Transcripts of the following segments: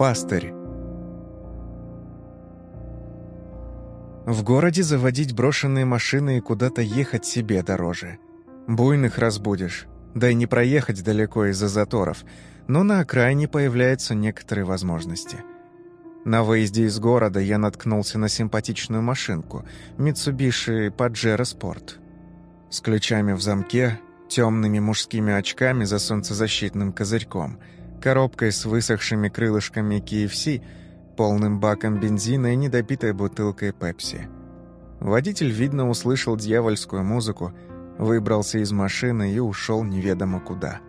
Пастырь. В городе заводить брошенные машины и куда-то ехать себе дороже. Буйных разбудишь, да и не проехать далеко из-за заторов, но на окраине появляются некоторые возможности. На выезде из города я наткнулся на симпатичную машинку Mitsubishi Pajero Sport. С ключами в замке, темными мужскими очками за солнцезащитным козырьком – коробкой с высохшими крылышками KFC, полным баком бензина и недопитой бутылкой пепси. Водитель, видно, услышал дьявольскую музыку, выбрался из машины и ушел неведомо куда.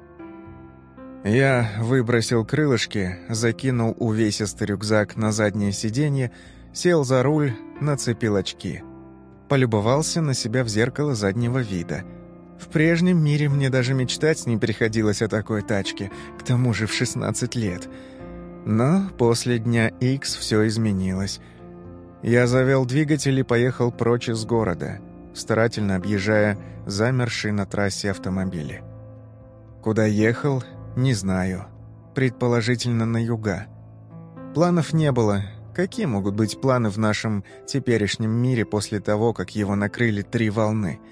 Я выбросил крылышки, закинул увесистый рюкзак на заднее сиденье, сел за руль, нацепил очки. Полюбовался на себя в зеркало заднего вида — в прежнем мире мне даже мечтать не приходилось о такой тачке, к тому же в 16 лет. Но после дня X все изменилось. Я завел двигатель и поехал прочь из города, старательно объезжая замершие на трассе автомобили. Куда ехал, не знаю. Предположительно, на юга. Планов не было. Какие могут быть планы в нашем теперешнем мире после того, как его накрыли три волны –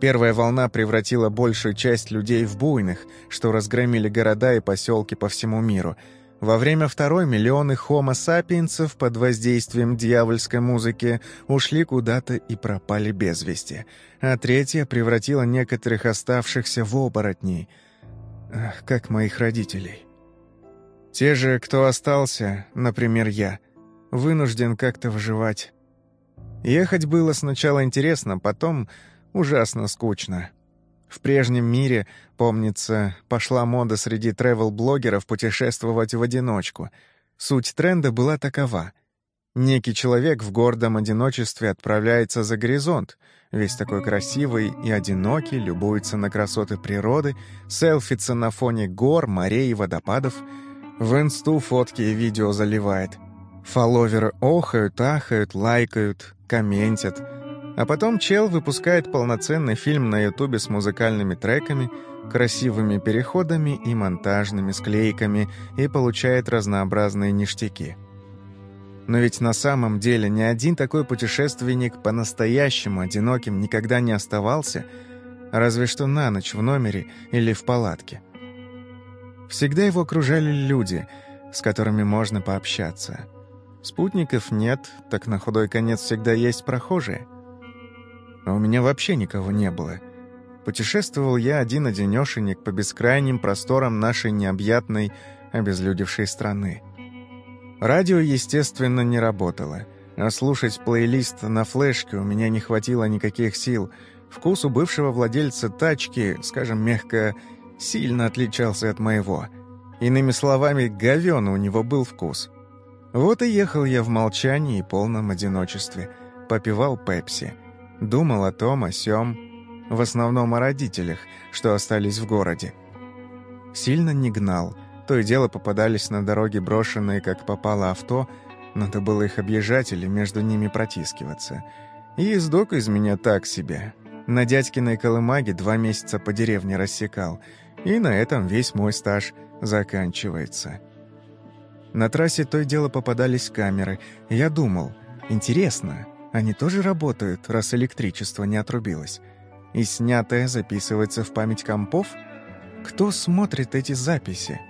Первая волна превратила большую часть людей в буйных, что разгромили города и поселки по всему миру. Во время второй миллионы хомо-сапиенсов под воздействием дьявольской музыки ушли куда-то и пропали без вести. А третья превратила некоторых оставшихся в оборотней. Как моих родителей. Те же, кто остался, например, я, вынужден как-то выживать. Ехать было сначала интересно, потом ужасно скучно. В прежнем мире, помнится, пошла мода среди тревел-блогеров путешествовать в одиночку. Суть тренда была такова. Некий человек в гордом одиночестве отправляется за горизонт, весь такой красивый и одинокий, любуется на красоты природы, селфится на фоне гор, морей и водопадов, в инсту фотки и видео заливает. Фолловеры охают, ахают, лайкают, комментят — а потом чел выпускает полноценный фильм на ютубе с музыкальными треками, красивыми переходами и монтажными склейками и получает разнообразные ништяки. Но ведь на самом деле ни один такой путешественник по-настоящему одиноким никогда не оставался, разве что на ночь в номере или в палатке. Всегда его окружали люди, с которыми можно пообщаться. Спутников нет, так на худой конец всегда есть прохожие — а у меня вообще никого не было. Путешествовал я один-одинешенек по бескрайним просторам нашей необъятной, обезлюдевшей страны. Радио, естественно, не работало, а слушать плейлист на флешке у меня не хватило никаких сил. Вкус у бывшего владельца тачки, скажем мягко, сильно отличался от моего. Иными словами, говёный у него был вкус. Вот и ехал я в молчании и полном одиночестве. Попивал пепси. Думал о том, о сём, в основном о родителях, что остались в городе. Сильно не гнал, то и дело попадались на дороге брошенные, как попало авто, надо было их объезжать или между ними протискиваться. И ездок из меня так себе. На дядькиной колымаге два месяца по деревне рассекал, и на этом весь мой стаж заканчивается. На трассе то и дело попадались камеры. Я думал, интересно, они тоже работают, раз электричество не отрубилось. И снятое записывается в память компов? Кто смотрит эти записи?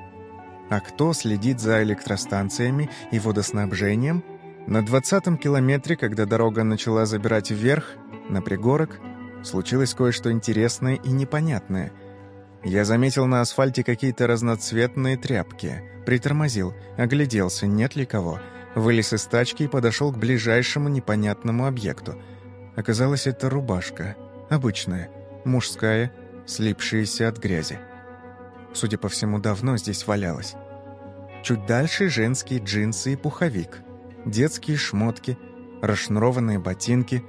А кто следит за электростанциями и водоснабжением? На двадцатом километре, когда дорога начала забирать вверх, на пригорок, случилось кое-что интересное и непонятное. Я заметил на асфальте какие-то разноцветные тряпки, притормозил, огляделся, нет ли кого — вылез из тачки и подошел к ближайшему непонятному объекту. Оказалось, это рубашка. Обычная, мужская, слипшаяся от грязи. Судя по всему, давно здесь валялась. Чуть дальше женские джинсы и пуховик, детские шмотки, расшнурованные ботинки.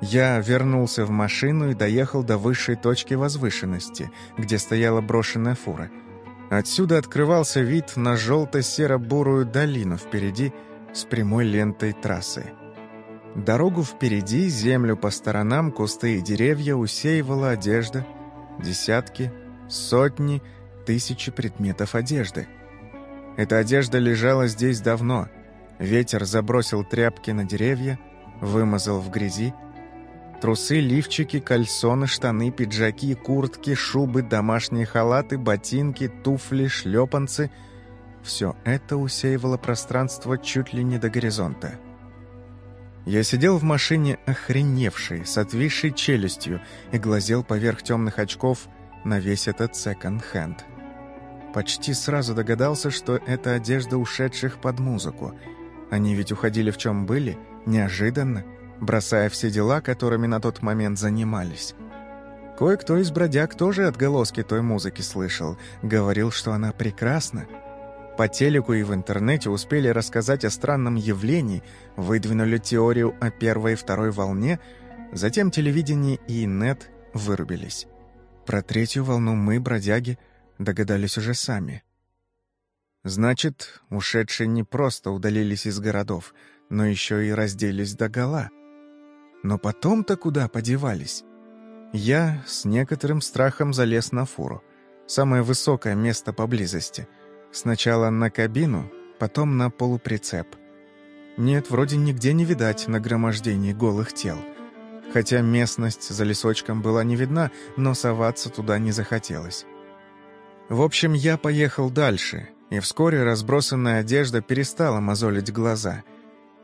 Я вернулся в машину и доехал до высшей точки возвышенности, где стояла брошенная фура – Отсюда открывался вид на желто-серо-бурую долину впереди с прямой лентой трассы. Дорогу впереди, землю по сторонам, кусты и деревья усеивала одежда, десятки, сотни, тысячи предметов одежды. Эта одежда лежала здесь давно. Ветер забросил тряпки на деревья, вымазал в грязи. Трусы, лифчики, кальсоны, штаны, пиджаки, куртки, шубы, домашние халаты, ботинки, туфли, шлепанцы — все это усеивало пространство чуть ли не до горизонта. Я сидел в машине охреневший, с отвисшей челюстью и глазел поверх темных очков на весь этот секонд-хенд. Почти сразу догадался, что это одежда ушедших под музыку. Они ведь уходили в чем были, неожиданно, бросая все дела, которыми на тот момент занимались. Кое-кто из бродяг тоже отголоски той музыки слышал, говорил, что она прекрасна, по телеку и в интернете успели рассказать о странном явлении, выдвинули теорию о первой и второй волне, затем телевидение и нет вырубились. Про третью волну мы, бродяги, догадались уже сами. Значит, ушедшие не просто удалились из городов, но еще и разделись догола. Но потом-то куда подевались? Я с некоторым страхом залез на фуру. Самое высокое место поблизости — Сначала на кабину, потом на полуприцеп. Нет, вроде нигде не видать нагромождений голых тел. Хотя местность за лесочком была не видна, но соваться туда не захотелось. В общем, я поехал дальше, и вскоре разбросанная одежда перестала мозолить глаза.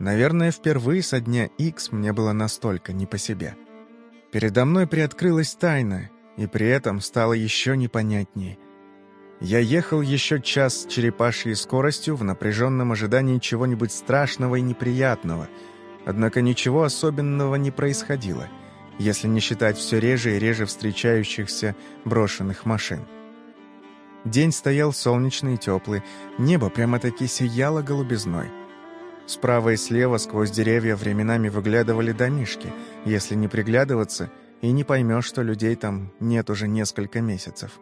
Наверное, впервые со дня X мне было настолько не по себе. Передо мной приоткрылась тайна, и при этом стало еще непонятнее — я ехал еще час с черепашьей скоростью в напряженном ожидании чего-нибудь страшного и неприятного. Однако ничего особенного не происходило, если не считать все реже и реже встречающихся брошенных машин. День стоял солнечный и теплый, небо прямо-таки сияло голубизной. Справа и слева сквозь деревья временами выглядывали домишки, если не приглядываться, и не поймешь, что людей там нет уже несколько месяцев.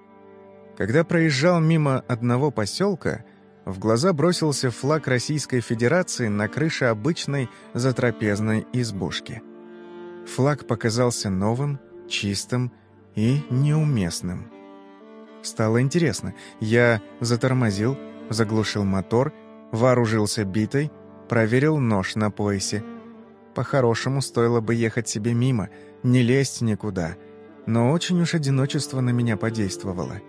Когда проезжал мимо одного поселка, в глаза бросился флаг Российской Федерации на крыше обычной затрапезной избушки. Флаг показался новым, чистым и неуместным. Стало интересно. Я затормозил, заглушил мотор, вооружился битой, проверил нож на поясе. По-хорошему, стоило бы ехать себе мимо, не лезть никуда. Но очень уж одиночество на меня подействовало.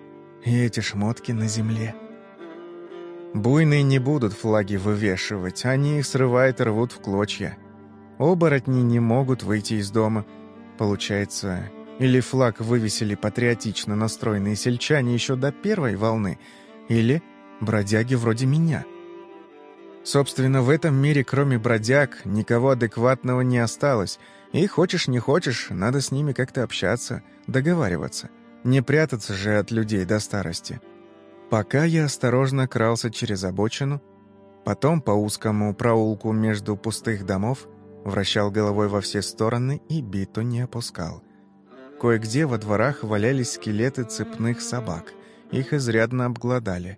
И эти шмотки на земле. Буйные не будут флаги вывешивать, они их срывают и рвут в клочья. Оборотни не могут выйти из дома. Получается, или флаг вывесили патриотично настроенные сельчане еще до первой волны, или бродяги вроде меня. Собственно, в этом мире, кроме бродяг, никого адекватного не осталось, и хочешь не хочешь, надо с ними как-то общаться, договариваться. Не прятаться же от людей до старости. Пока я осторожно крался через обочину, потом по узкому проулку между пустых домов, вращал головой во все стороны и биту не опускал. Кое-где во дворах валялись скелеты цепных собак. Их изрядно обглодали.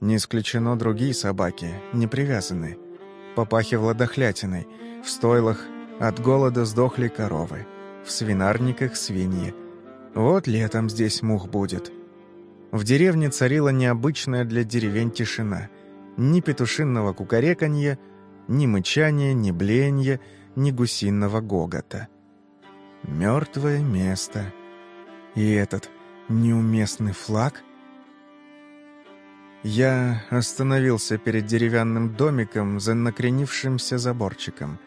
Не исключено другие собаки, не привязаны. Попахивало дохлятиной. В стойлах от голода сдохли коровы. В свинарниках свиньи – вот летом здесь мух будет. В деревне царила необычная для деревень тишина. Ни петушинного кукареканья, ни мычания, ни бленья, ни гусиного гогота. Мертвое место. И этот неуместный флаг? Я остановился перед деревянным домиком за накренившимся заборчиком.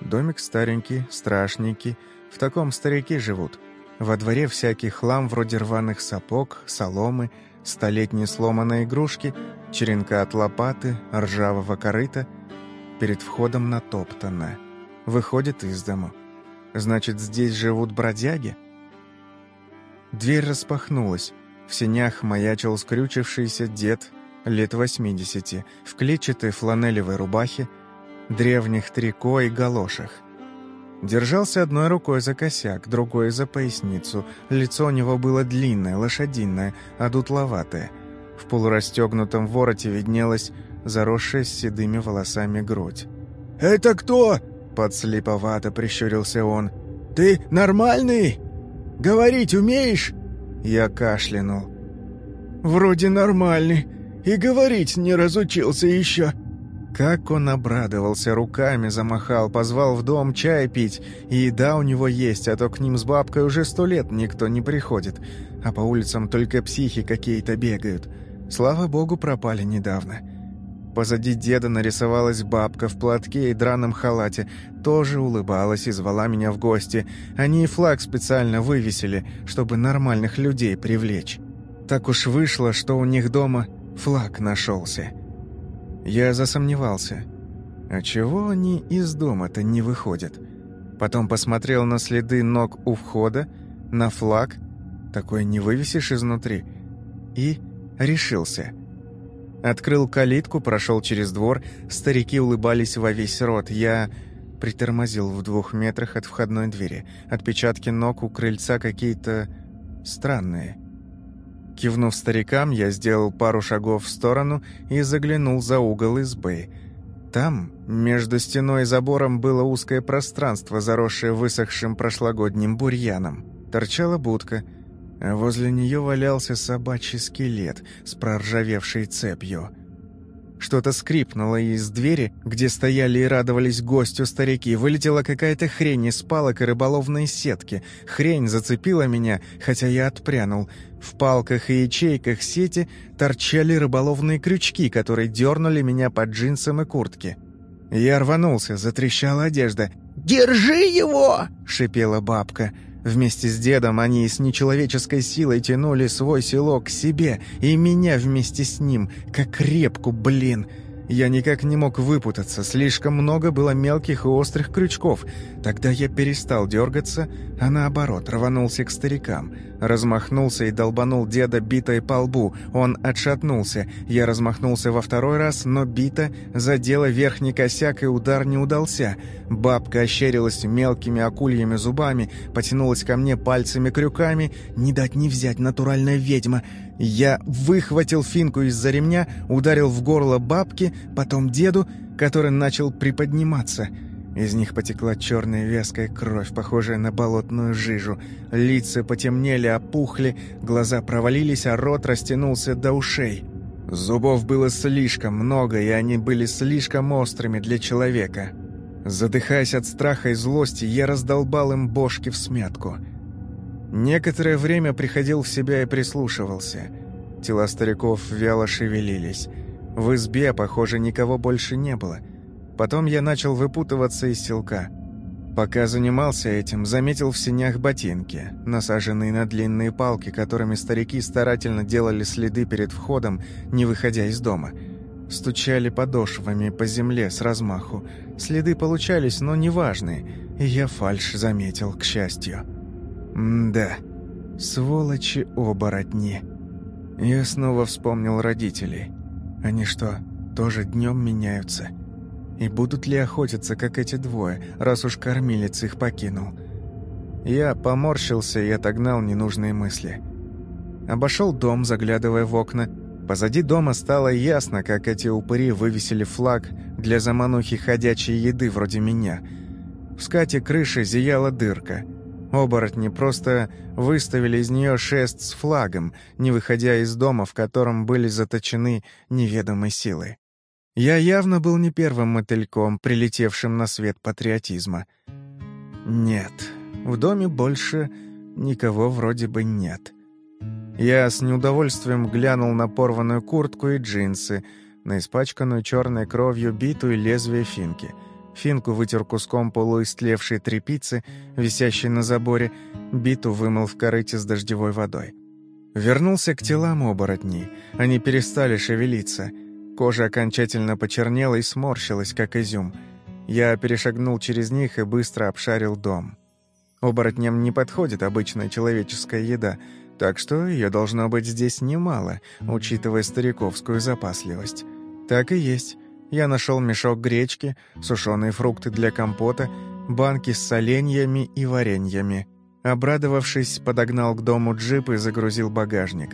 Домик старенький, страшненький, в таком старики живут — во дворе всякий хлам вроде рваных сапог, соломы, столетние сломанные игрушки, черенка от лопаты, ржавого корыта. Перед входом натоптано. Выходит из дому. Значит, здесь живут бродяги? Дверь распахнулась. В сенях маячил скрючившийся дед лет 80 в клетчатой фланелевой рубахе, древних трико и галошах. Держался одной рукой за косяк, другой за поясницу. Лицо у него было длинное, лошадиное, а дутловатое. В полурастегнутом вороте виднелась заросшая с седыми волосами грудь. «Это кто?» — подслеповато прищурился он. «Ты нормальный? Говорить умеешь?» Я кашлянул. «Вроде нормальный. и говорить не разучился еще». Как он обрадовался, руками замахал, позвал в дом чай пить. И еда у него есть, а то к ним с бабкой уже сто лет никто не приходит. А по улицам только психи какие-то бегают. Слава богу, пропали недавно. Позади деда нарисовалась бабка в платке и драном халате. Тоже улыбалась и звала меня в гости. Они и флаг специально вывесили, чтобы нормальных людей привлечь. Так уж вышло, что у них дома флаг нашелся. Я засомневался. А чего они из дома-то не выходят? Потом посмотрел на следы ног у входа, на флаг. Такой не вывесишь изнутри. И решился. Открыл калитку, прошел через двор. Старики улыбались во весь рот. Я притормозил в двух метрах от входной двери. Отпечатки ног у крыльца какие-то странные. Кивнув старикам, я сделал пару шагов в сторону и заглянул за угол избы. Там, между стеной и забором, было узкое пространство, заросшее высохшим прошлогодним бурьяном. Торчала будка, а возле нее валялся собачий скелет с проржавевшей цепью – что-то скрипнуло, и из двери, где стояли и радовались гостю старики, вылетела какая-то хрень из палок и рыболовной сетки. Хрень зацепила меня, хотя я отпрянул. В палках и ячейках сети торчали рыболовные крючки, которые дернули меня под джинсом и куртки. Я рванулся, затрещала одежда. «Держи его!» — шипела бабка. Вместе с дедом они с нечеловеческой силой тянули свой селок к себе, и меня вместе с ним, как репку, блин. Я никак не мог выпутаться, слишком много было мелких и острых крючков. Тогда я перестал дергаться, а наоборот, рванулся к старикам. Размахнулся и долбанул деда битой по лбу. Он отшатнулся. Я размахнулся во второй раз, но бита задела верхний косяк, и удар не удался. Бабка ощерилась мелкими акульями зубами, потянулась ко мне пальцами-крюками. Не дать не взять, натуральная ведьма. Я выхватил финку из-за ремня, ударил в горло бабки, потом деду, который начал приподниматься. Из них потекла черная вязкая кровь, похожая на болотную жижу. Лица потемнели, опухли, глаза провалились, а рот растянулся до ушей. Зубов было слишком много, и они были слишком острыми для человека. Задыхаясь от страха и злости, я раздолбал им бошки в смятку — Некоторое время приходил в себя и прислушивался. Тела стариков вяло шевелились. В избе, похоже, никого больше не было. Потом я начал выпутываться из селка. Пока занимался этим, заметил в синях ботинки, насаженные на длинные палки, которыми старики старательно делали следы перед входом, не выходя из дома. Стучали подошвами по земле с размаху. Следы получались, но неважные, и я фальшь заметил, к счастью. М-да, сволочи-оборотни. Я снова вспомнил родителей. Они что, тоже днем меняются? И будут ли охотиться, как эти двое, раз уж кормилец их покинул? Я поморщился и отогнал ненужные мысли. Обошел дом, заглядывая в окна. Позади дома стало ясно, как эти упыри вывесили флаг для заманухи ходячей еды вроде меня. В скате крыши зияла дырка — Оборотни просто выставили из нее шест с флагом, не выходя из дома, в котором были заточены неведомой силы. Я явно был не первым мотыльком, прилетевшим на свет патриотизма. Нет, в доме больше никого вроде бы нет. Я с неудовольствием глянул на порванную куртку и джинсы, на испачканную черной кровью битую лезвие финки — Финку вытер куском полуистлевшей тряпицы, висящей на заборе, биту вымыл в корыте с дождевой водой. Вернулся к телам оборотней. Они перестали шевелиться. Кожа окончательно почернела и сморщилась, как изюм. Я перешагнул через них и быстро обшарил дом. Оборотням не подходит обычная человеческая еда, так что ее должно быть здесь немало, учитывая стариковскую запасливость. Так и есть я нашел мешок гречки, сушеные фрукты для компота, банки с соленьями и вареньями. Обрадовавшись, подогнал к дому джип и загрузил багажник.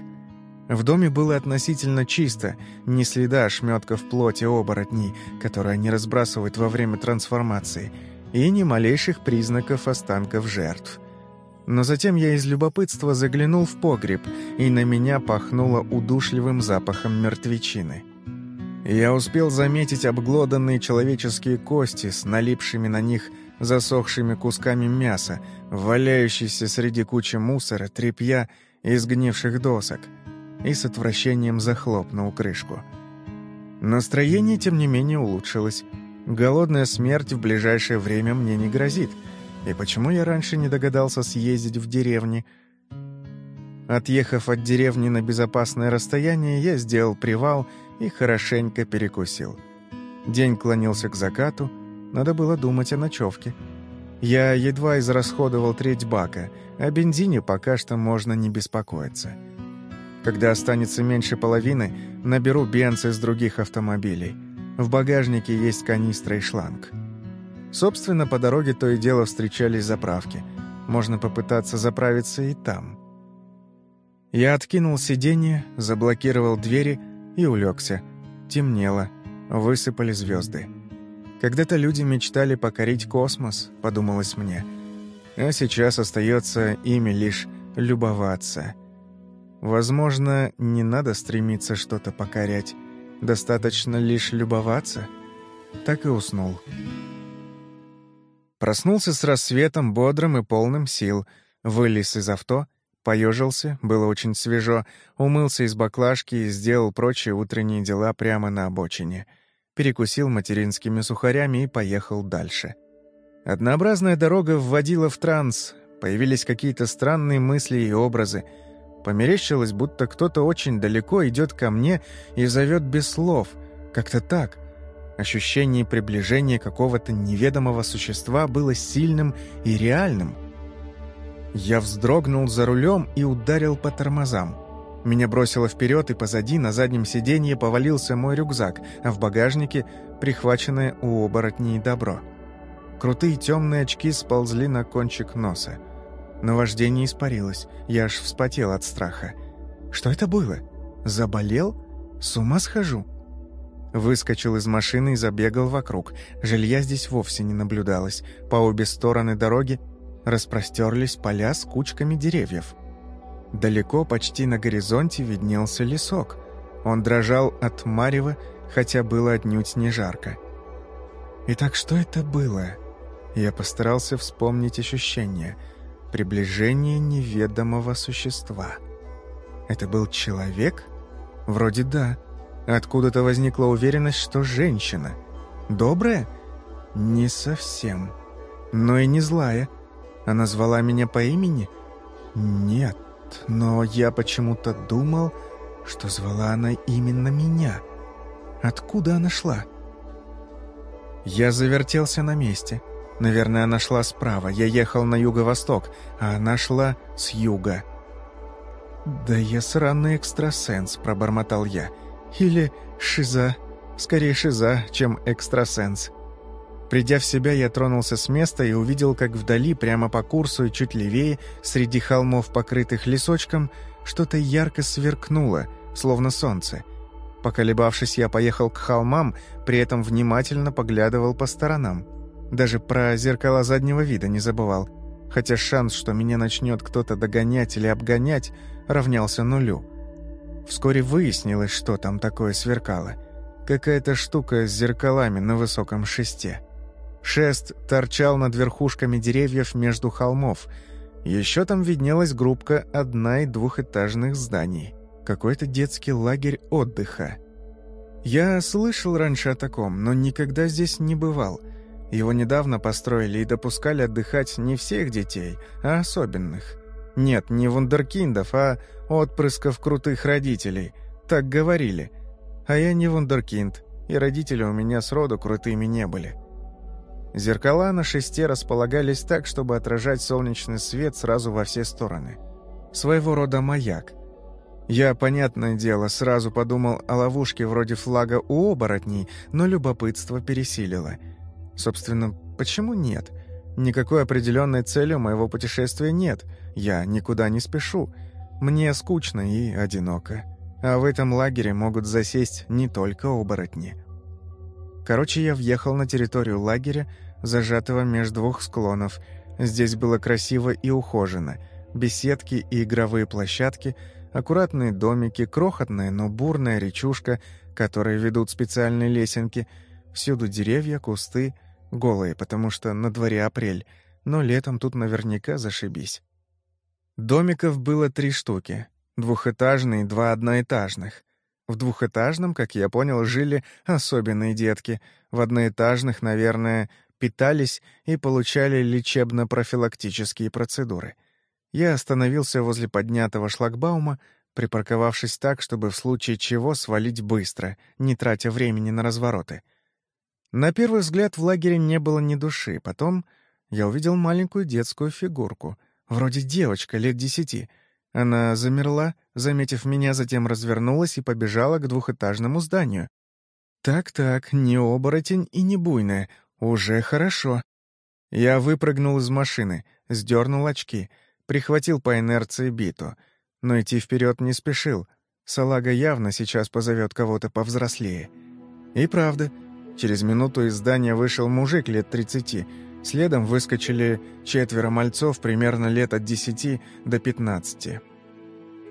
В доме было относительно чисто, ни следа ошметков плоти оборотней, которые они разбрасывают во время трансформации, и ни малейших признаков останков жертв. Но затем я из любопытства заглянул в погреб, и на меня пахнуло удушливым запахом мертвечины. Я успел заметить обглоданные человеческие кости с налипшими на них засохшими кусками мяса, валяющиеся среди кучи мусора, тряпья и сгнивших досок, и с отвращением захлопнул крышку. Настроение, тем не менее, улучшилось. Голодная смерть в ближайшее время мне не грозит. И почему я раньше не догадался съездить в деревни? Отъехав от деревни на безопасное расстояние, я сделал привал и хорошенько перекусил. День клонился к закату, надо было думать о ночевке. Я едва израсходовал треть бака, о бензине пока что можно не беспокоиться. Когда останется меньше половины, наберу бенз из других автомобилей. В багажнике есть канистра и шланг. Собственно, по дороге то и дело встречались заправки. Можно попытаться заправиться и там. Я откинул сиденье, заблокировал двери и улегся. Темнело, высыпали звезды. Когда-то люди мечтали покорить космос, подумалось мне. А сейчас остается ими лишь любоваться. Возможно, не надо стремиться что-то покорять. Достаточно лишь любоваться. Так и уснул. Проснулся с рассветом бодрым и полным сил, вылез из авто — Поежился, было очень свежо, умылся из баклажки и сделал прочие утренние дела прямо на обочине. Перекусил материнскими сухарями и поехал дальше. Однообразная дорога вводила в транс, появились какие-то странные мысли и образы. Померещилось, будто кто-то очень далеко идет ко мне и зовет без слов. Как-то так. Ощущение приближения какого-то неведомого существа было сильным и реальным — я вздрогнул за рулем и ударил по тормозам. Меня бросило вперед, и позади, на заднем сиденье, повалился мой рюкзак, а в багажнике — прихваченное у оборотней добро. Крутые темные очки сползли на кончик носа. Но вождение испарилось, я аж вспотел от страха. Что это было? Заболел? С ума схожу? Выскочил из машины и забегал вокруг. Жилья здесь вовсе не наблюдалось. По обе стороны дороги распростерлись поля с кучками деревьев. Далеко, почти на горизонте, виднелся лесок. Он дрожал от марева, хотя было отнюдь не жарко. Итак, что это было? Я постарался вспомнить ощущение. Приближение неведомого существа. Это был человек? Вроде да. Откуда-то возникла уверенность, что женщина. Добрая? Не совсем. Но и не злая. Она звала меня по имени? Нет, но я почему-то думал, что звала она именно меня. Откуда она шла? Я завертелся на месте. Наверное, она шла справа. Я ехал на юго-восток, а она шла с юга. «Да я сраный экстрасенс», — пробормотал я. «Или шиза. Скорее шиза, чем экстрасенс». Придя в себя, я тронулся с места и увидел, как вдали, прямо по курсу и чуть левее, среди холмов, покрытых лесочком, что-то ярко сверкнуло, словно солнце. Поколебавшись, я поехал к холмам, при этом внимательно поглядывал по сторонам. Даже про зеркала заднего вида не забывал, хотя шанс, что меня начнет кто-то догонять или обгонять, равнялся нулю. Вскоре выяснилось, что там такое сверкало. Какая-то штука с зеркалами на высоком шесте. Шест торчал над верхушками деревьев между холмов. Еще там виднелась группка одна- и двухэтажных зданий. Какой-то детский лагерь отдыха. Я слышал раньше о таком, но никогда здесь не бывал. Его недавно построили и допускали отдыхать не всех детей, а особенных. Нет, не вундеркиндов, а отпрысков крутых родителей. Так говорили. А я не вундеркинд, и родители у меня сроду крутыми не были. Зеркала на шесте располагались так, чтобы отражать солнечный свет сразу во все стороны. Своего рода маяк. Я, понятное дело, сразу подумал о ловушке вроде флага у оборотней, но любопытство пересилило. Собственно, почему нет? Никакой определенной цели у моего путешествия нет. Я никуда не спешу. Мне скучно и одиноко. А в этом лагере могут засесть не только оборотни. Короче, я въехал на территорию лагеря, зажатого между двух склонов. Здесь было красиво и ухожено. Беседки и игровые площадки, аккуратные домики, крохотная, но бурная речушка, которые ведут специальные лесенки, всюду деревья, кусты, голые, потому что на дворе апрель, но летом тут наверняка зашибись. Домиков было три штуки, двухэтажные два одноэтажных. В двухэтажном, как я понял, жили особенные детки, в одноэтажных, наверное, питались и получали лечебно-профилактические процедуры. Я остановился возле поднятого шлагбаума, припарковавшись так, чтобы в случае чего свалить быстро, не тратя времени на развороты. На первый взгляд в лагере не было ни души, потом я увидел маленькую детскую фигурку, вроде девочка лет десяти. Она замерла, заметив меня, затем развернулась и побежала к двухэтажному зданию. Так-так, не оборотень и не буйная, «Уже хорошо». Я выпрыгнул из машины, сдернул очки, прихватил по инерции биту, но идти вперед не спешил. Салага явно сейчас позовет кого-то повзрослее. И правда, через минуту из здания вышел мужик лет тридцати, следом выскочили четверо мальцов примерно лет от десяти до пятнадцати.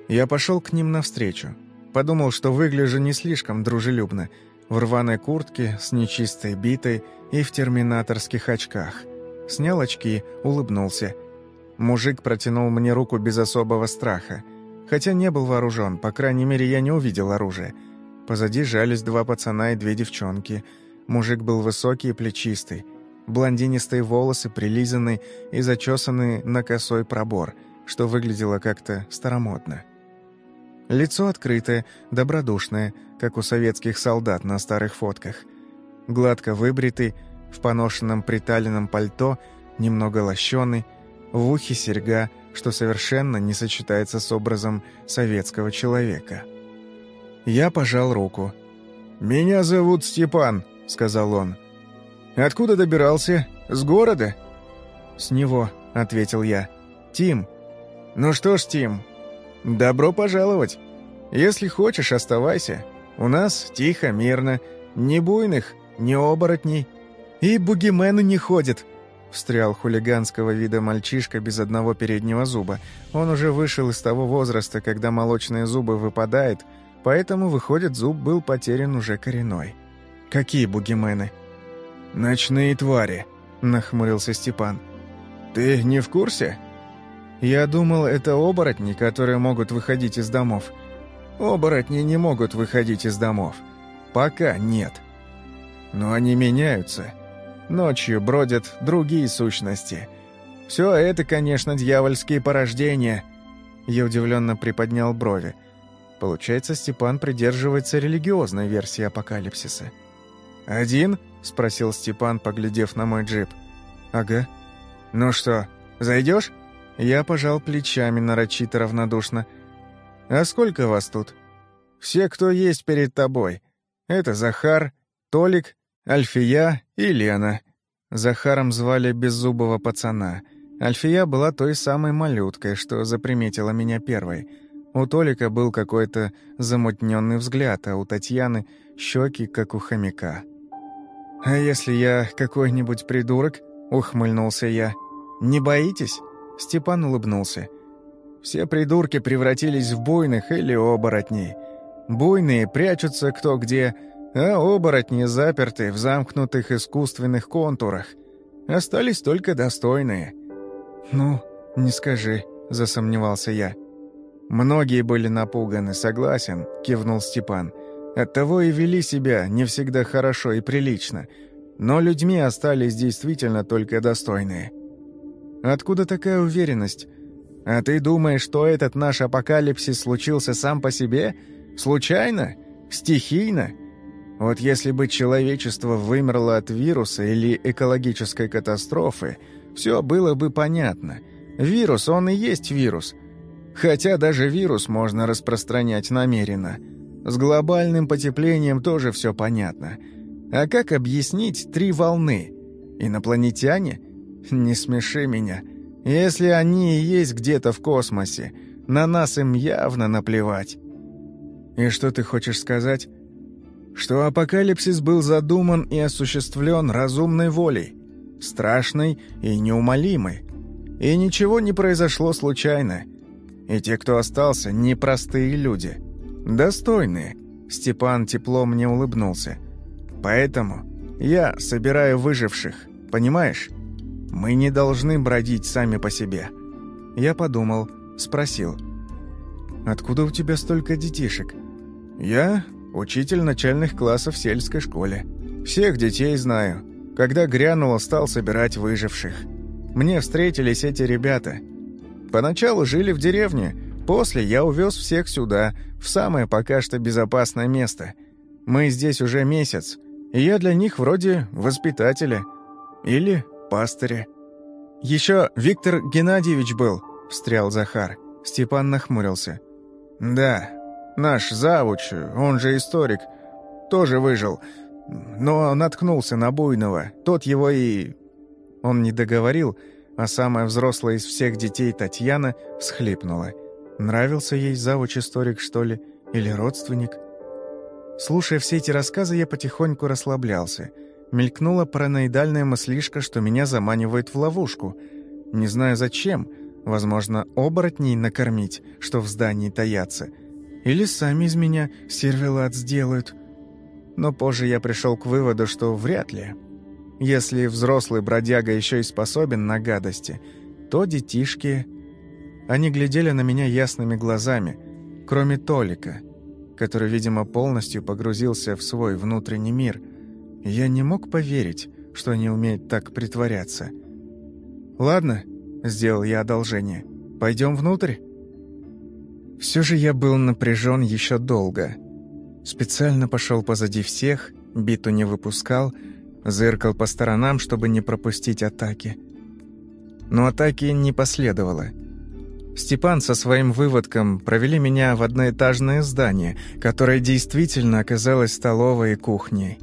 Я пошел к ним навстречу. Подумал, что выгляжу не слишком дружелюбно — в рваной куртке с нечистой битой и в терминаторских очках. Снял очки, улыбнулся. Мужик протянул мне руку без особого страха. Хотя не был вооружен, по крайней мере, я не увидел оружия. Позади жались два пацана и две девчонки. Мужик был высокий и плечистый. Блондинистые волосы прилизаны и зачесаны на косой пробор, что выглядело как-то старомодно. Лицо открытое, добродушное, как у советских солдат на старых фотках. Гладко выбритый, в поношенном приталенном пальто, немного лощеный, в ухе серьга, что совершенно не сочетается с образом советского человека. Я пожал руку. «Меня зовут Степан», — сказал он. «Откуда добирался? С города?» «С него», — ответил я. «Тим». «Ну что ж, Тим, «Добро пожаловать. Если хочешь, оставайся. У нас тихо, мирно. Ни буйных, ни оборотней. И бугимены не ходят», — встрял хулиганского вида мальчишка без одного переднего зуба. Он уже вышел из того возраста, когда молочные зубы выпадают, поэтому, выходит, зуб был потерян уже коренной. «Какие бугимены?» «Ночные твари», — нахмурился Степан. «Ты не в курсе?» Я думал, это оборотни, которые могут выходить из домов. Оборотни не могут выходить из домов. Пока нет. Но они меняются. Ночью бродят другие сущности. Все это, конечно, дьявольские порождения. Я удивленно приподнял брови. Получается, Степан придерживается религиозной версии апокалипсиса. «Один?» — спросил Степан, поглядев на мой джип. «Ага». «Ну что, зайдешь?» Я пожал плечами нарочито равнодушно. «А сколько вас тут?» «Все, кто есть перед тобой. Это Захар, Толик, Альфия и Лена». Захаром звали беззубого пацана. Альфия была той самой малюткой, что заприметила меня первой. У Толика был какой-то замутненный взгляд, а у Татьяны — щеки, как у хомяка. «А если я какой-нибудь придурок?» — ухмыльнулся я. «Не боитесь?» Степан улыбнулся. «Все придурки превратились в буйных или оборотней. Буйные прячутся кто где, а оборотни заперты в замкнутых искусственных контурах. Остались только достойные». «Ну, не скажи», — засомневался я. «Многие были напуганы, согласен», — кивнул Степан. «Оттого и вели себя не всегда хорошо и прилично. Но людьми остались действительно только достойные». Откуда такая уверенность? А ты думаешь, что этот наш апокалипсис случился сам по себе? Случайно? Стихийно? Вот если бы человечество вымерло от вируса или экологической катастрофы, все было бы понятно. Вирус, он и есть вирус. Хотя даже вирус можно распространять намеренно. С глобальным потеплением тоже все понятно. А как объяснить три волны? Инопланетяне? Не смеши меня. Если они и есть где-то в космосе, на нас им явно наплевать. И что ты хочешь сказать? Что апокалипсис был задуман и осуществлен разумной волей, страшной и неумолимой. И ничего не произошло случайно. И те, кто остался, непростые люди. Достойные. Степан тепло мне улыбнулся. Поэтому я собираю выживших, понимаешь? Мы не должны бродить сами по себе. Я подумал, спросил. «Откуда у тебя столько детишек?» «Я учитель начальных классов в сельской школе. Всех детей знаю. Когда грянул, стал собирать выживших. Мне встретились эти ребята. Поначалу жили в деревне, после я увез всех сюда, в самое пока что безопасное место. Мы здесь уже месяц, и я для них вроде воспитателя или пастыря. «Еще Виктор Геннадьевич был», — встрял Захар. Степан нахмурился. «Да, наш завуч, он же историк, тоже выжил, но наткнулся на Буйного, тот его и...» Он не договорил, а самая взрослая из всех детей Татьяна всхлипнула. Нравился ей завуч-историк, что ли, или родственник? Слушая все эти рассказы, я потихоньку расслаблялся. Мелькнула параноидальная мыслишка, что меня заманивает в ловушку. Не знаю зачем, возможно, оборотней накормить, что в здании таятся. Или сами из меня сервелат сделают. Но позже я пришел к выводу, что вряд ли. Если взрослый бродяга еще и способен на гадости, то детишки... Они глядели на меня ясными глазами, кроме Толика — который, видимо, полностью погрузился в свой внутренний мир. Я не мог поверить, что они умеют так притворяться. «Ладно», — сделал я одолжение, — «пойдем внутрь?» Все же я был напряжен еще долго. Специально пошел позади всех, биту не выпускал, зыркал по сторонам, чтобы не пропустить атаки. Но атаки не последовало — Степан со своим выводком провели меня в одноэтажное здание, которое действительно оказалось столовой и кухней.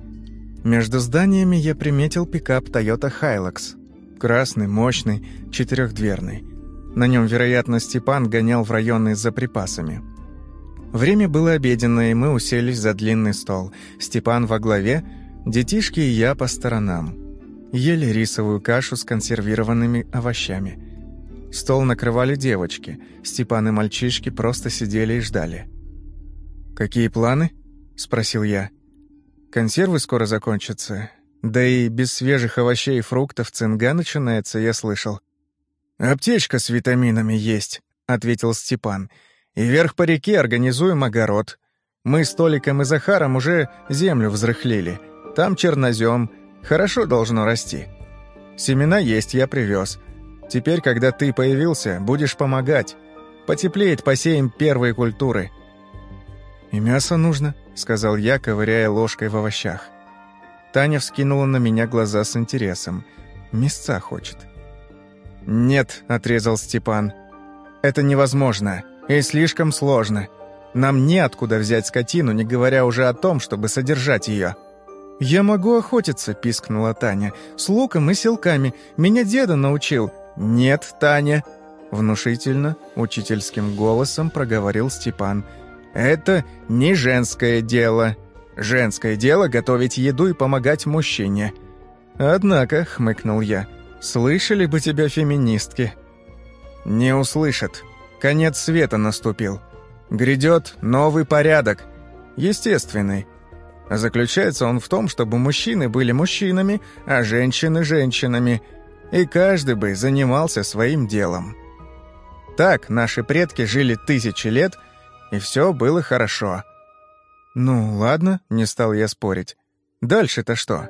Между зданиями я приметил пикап Toyota Hilux. Красный, мощный, четырехдверный. На нем, вероятно, Степан гонял в районы за припасами. Время было обеденное, и мы уселись за длинный стол. Степан во главе, детишки и я по сторонам. Ели рисовую кашу с консервированными овощами – Стол накрывали девочки. Степан и мальчишки просто сидели и ждали. «Какие планы?» — спросил я. «Консервы скоро закончатся. Да и без свежих овощей и фруктов цинга начинается, я слышал». «Аптечка с витаминами есть», — ответил Степан. «И вверх по реке организуем огород. Мы с Толиком и Захаром уже землю взрыхлили. Там чернозем. Хорошо должно расти. Семена есть, я привез. Теперь, когда ты появился, будешь помогать. Потеплеет, посеем первые культуры». «И мясо нужно», — сказал я, ковыряя ложкой в овощах. Таня вскинула на меня глаза с интересом. «Мясца хочет». «Нет», — отрезал Степан. «Это невозможно и слишком сложно. Нам неоткуда взять скотину, не говоря уже о том, чтобы содержать ее». «Я могу охотиться», — пискнула Таня. «С луком и селками. Меня деда научил. «Нет, Таня», — внушительно, учительским голосом проговорил Степан. «Это не женское дело. Женское дело — готовить еду и помогать мужчине». «Однако», — хмыкнул я, — «слышали бы тебя феминистки». «Не услышат. Конец света наступил. Грядет новый порядок. Естественный. Заключается он в том, чтобы мужчины были мужчинами, а женщины – женщинами — и каждый бы занимался своим делом. Так наши предки жили тысячи лет, и все было хорошо. Ну, ладно, не стал я спорить. Дальше-то что?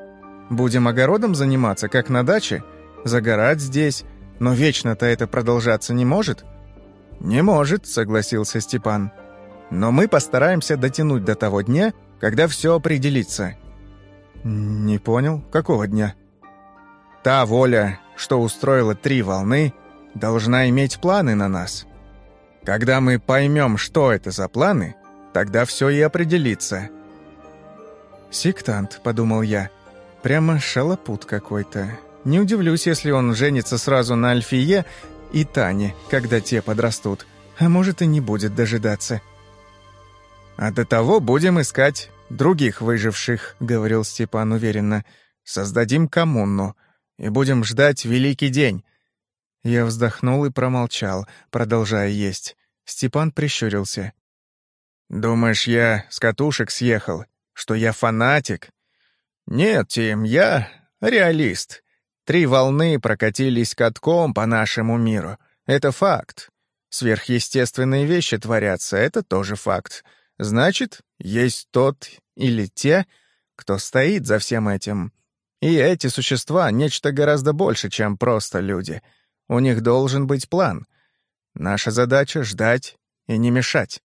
Будем огородом заниматься, как на даче? Загорать здесь? Но вечно-то это продолжаться не может? Не может, согласился Степан. Но мы постараемся дотянуть до того дня, когда все определится. Не понял, какого дня? Та воля, что устроила три волны, должна иметь планы на нас. Когда мы поймем, что это за планы, тогда все и определится. «Сектант», — подумал я, — «прямо шалопут какой-то. Не удивлюсь, если он женится сразу на Альфие и Тане, когда те подрастут, а может и не будет дожидаться». «А до того будем искать других выживших», — говорил Степан уверенно. «Создадим коммуну и будем ждать великий день. Я вздохнул и промолчал, продолжая есть. Степан прищурился. «Думаешь, я с катушек съехал? Что я фанатик?» «Нет, Тим, я реалист. Три волны прокатились катком по нашему миру. Это факт. Сверхъестественные вещи творятся, это тоже факт. Значит, есть тот или те, кто стоит за всем этим. И эти существа — нечто гораздо больше, чем просто люди. У них должен быть план. Наша задача — ждать и не мешать.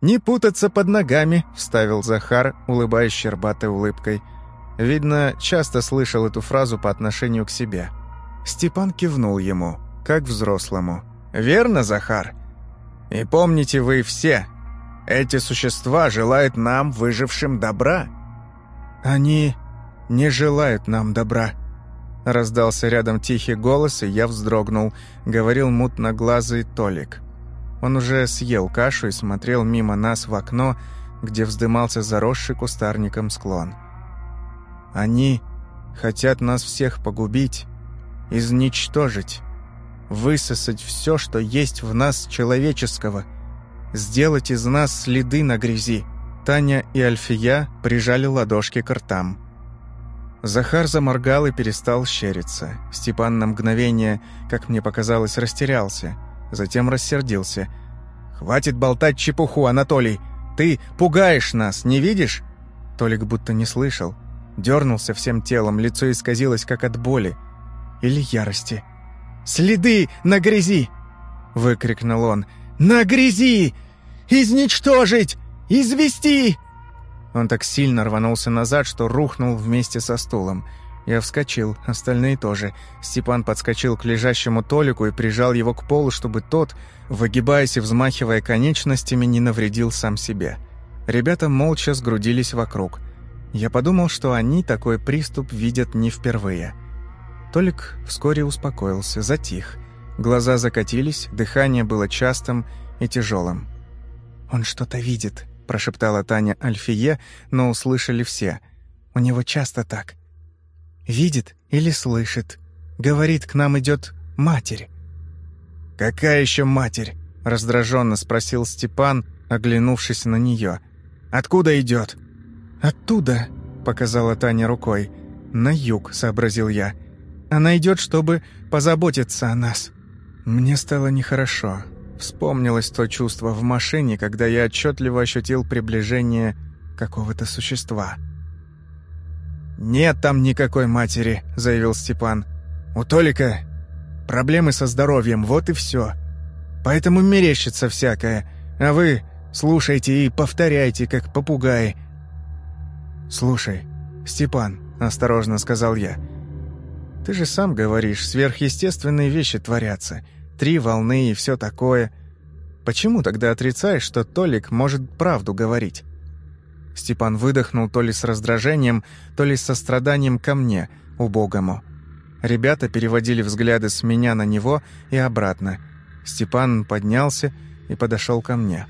«Не путаться под ногами», — вставил Захар, улыбаясь щербатой улыбкой. Видно, часто слышал эту фразу по отношению к себе. Степан кивнул ему, как взрослому. «Верно, Захар? И помните вы все, эти существа желают нам, выжившим, добра». «Они не желают нам добра», — раздался рядом тихий голос, и я вздрогнул, — говорил мутноглазый Толик. Он уже съел кашу и смотрел мимо нас в окно, где вздымался заросший кустарником склон. «Они хотят нас всех погубить, изничтожить, высосать все, что есть в нас человеческого, сделать из нас следы на грязи». Таня и Альфия прижали ладошки к ртам. Захар заморгал и перестал щериться. Степан на мгновение, как мне показалось, растерялся – затем рассердился. «Хватит болтать чепуху, Анатолий! Ты пугаешь нас, не видишь?» Толик будто не слышал. Дернулся всем телом, лицо исказилось, как от боли. Или ярости. «Следы на грязи!» — выкрикнул он. «На грязи! Изничтожить! Извести!» Он так сильно рванулся назад, что рухнул вместе со стулом. Я вскочил, остальные тоже. Степан подскочил к лежащему Толику и прижал его к полу, чтобы тот, выгибаясь и взмахивая конечностями, не навредил сам себе. Ребята молча сгрудились вокруг. Я подумал, что они такой приступ видят не впервые. Толик вскоре успокоился, затих. Глаза закатились, дыхание было частым и тяжелым. «Он что-то видит», – прошептала Таня Альфие, но услышали все. «У него часто так». Видит или слышит. Говорит, к нам идет матерь. «Какая еще матерь?» — раздраженно спросил Степан, оглянувшись на нее. «Откуда идет?» «Оттуда», — показала Таня рукой. «На юг», — сообразил я. «Она идет, чтобы позаботиться о нас». Мне стало нехорошо. Вспомнилось то чувство в машине, когда я отчетливо ощутил приближение какого-то существа — «Нет там никакой матери», — заявил Степан. «У Толика проблемы со здоровьем, вот и все. Поэтому мерещится всякое, а вы слушайте и повторяйте, как попугаи». «Слушай, Степан», — осторожно сказал я, — «ты же сам говоришь, сверхъестественные вещи творятся, три волны и все такое. Почему тогда отрицаешь, что Толик может правду говорить?» Степан выдохнул то ли с раздражением, то ли с состраданием ко мне, убогому. Ребята переводили взгляды с меня на него и обратно. Степан поднялся и подошел ко мне.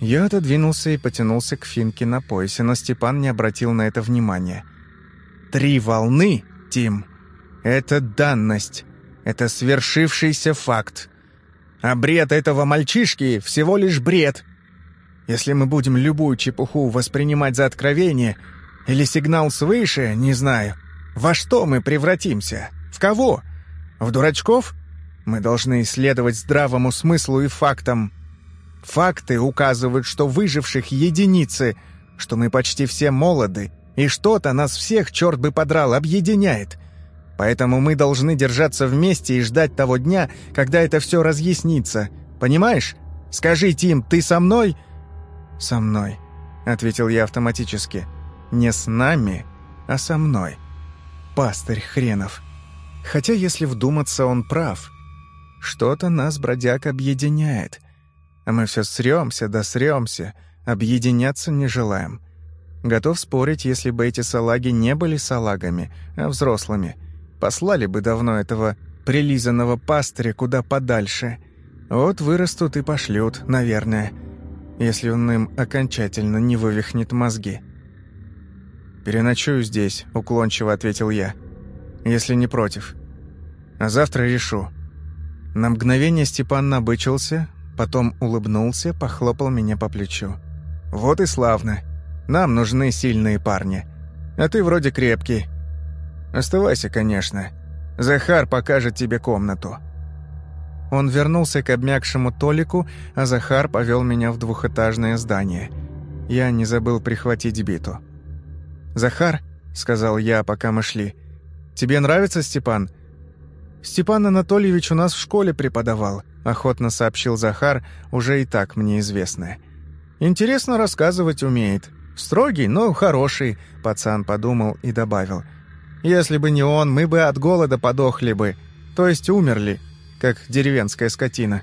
Я отодвинулся и потянулся к финке на поясе, но Степан не обратил на это внимания. «Три волны, Тим, это данность, это свершившийся факт. А бред этого мальчишки всего лишь бред. Если мы будем любую чепуху воспринимать за откровение или сигнал свыше, не знаю, во что мы превратимся? В кого? В дурачков? Мы должны исследовать здравому смыслу и фактам. Факты указывают, что выживших единицы, что мы почти все молоды, и что-то нас всех, черт бы подрал, объединяет. Поэтому мы должны держаться вместе и ждать того дня, когда это все разъяснится. Понимаешь? Скажи, Тим, ты со мной?» «Со мной», — ответил я автоматически. «Не с нами, а со мной. Пастырь хренов. Хотя, если вдуматься, он прав. Что-то нас, бродяг, объединяет. А мы все срёмся да срёмся, объединяться не желаем. Готов спорить, если бы эти салаги не были салагами, а взрослыми. Послали бы давно этого прилизанного пастыря куда подальше. Вот вырастут и пошлют, наверное» если он им окончательно не вывихнет мозги. «Переночую здесь», — уклончиво ответил я. «Если не против. А завтра решу. На мгновение Степан набычился, потом улыбнулся, похлопал меня по плечу. «Вот и славно. Нам нужны сильные парни. А ты вроде крепкий. Оставайся, конечно. Захар покажет тебе комнату». Он вернулся к обмякшему Толику, а Захар повел меня в двухэтажное здание. Я не забыл прихватить биту. «Захар», — сказал я, пока мы шли, — «тебе нравится Степан?» «Степан Анатольевич у нас в школе преподавал», — охотно сообщил Захар, уже и так мне известное. «Интересно рассказывать умеет. Строгий, но хороший», — пацан подумал и добавил. «Если бы не он, мы бы от голода подохли бы, то есть умерли, как деревенская скотина».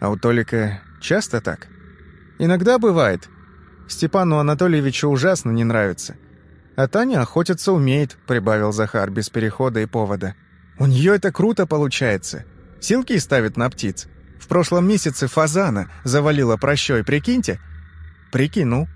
«А у Толика часто так?» «Иногда бывает. Степану Анатольевичу ужасно не нравится. А Таня охотиться умеет», — прибавил Захар без перехода и повода. У нее это круто получается. Силки ставит на птиц. В прошлом месяце фазана завалила прощой, прикиньте? Прикинул.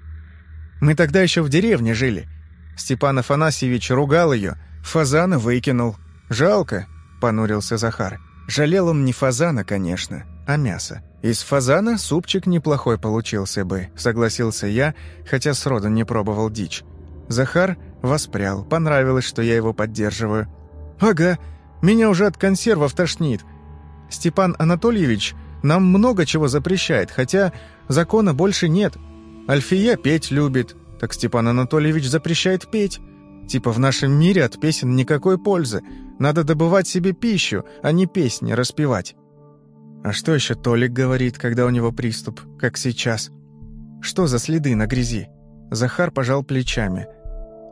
Мы тогда еще в деревне жили. Степан Афанасьевич ругал ее, фазана выкинул. Жалко, понурился Захар. Жалел он не фазана, конечно, а мясо. Из фазана супчик неплохой получился бы, согласился я, хотя сроду не пробовал дичь. Захар воспрял, понравилось, что я его поддерживаю. «Ага, меня уже от консервов тошнит. Степан Анатольевич нам много чего запрещает, хотя закона больше нет. Альфия петь любит, так Степан Анатольевич запрещает петь. Типа в нашем мире от песен никакой пользы. Надо добывать себе пищу, а не песни распевать. А что еще Толик говорит, когда у него приступ, как сейчас? Что за следы на грязи? Захар пожал плечами.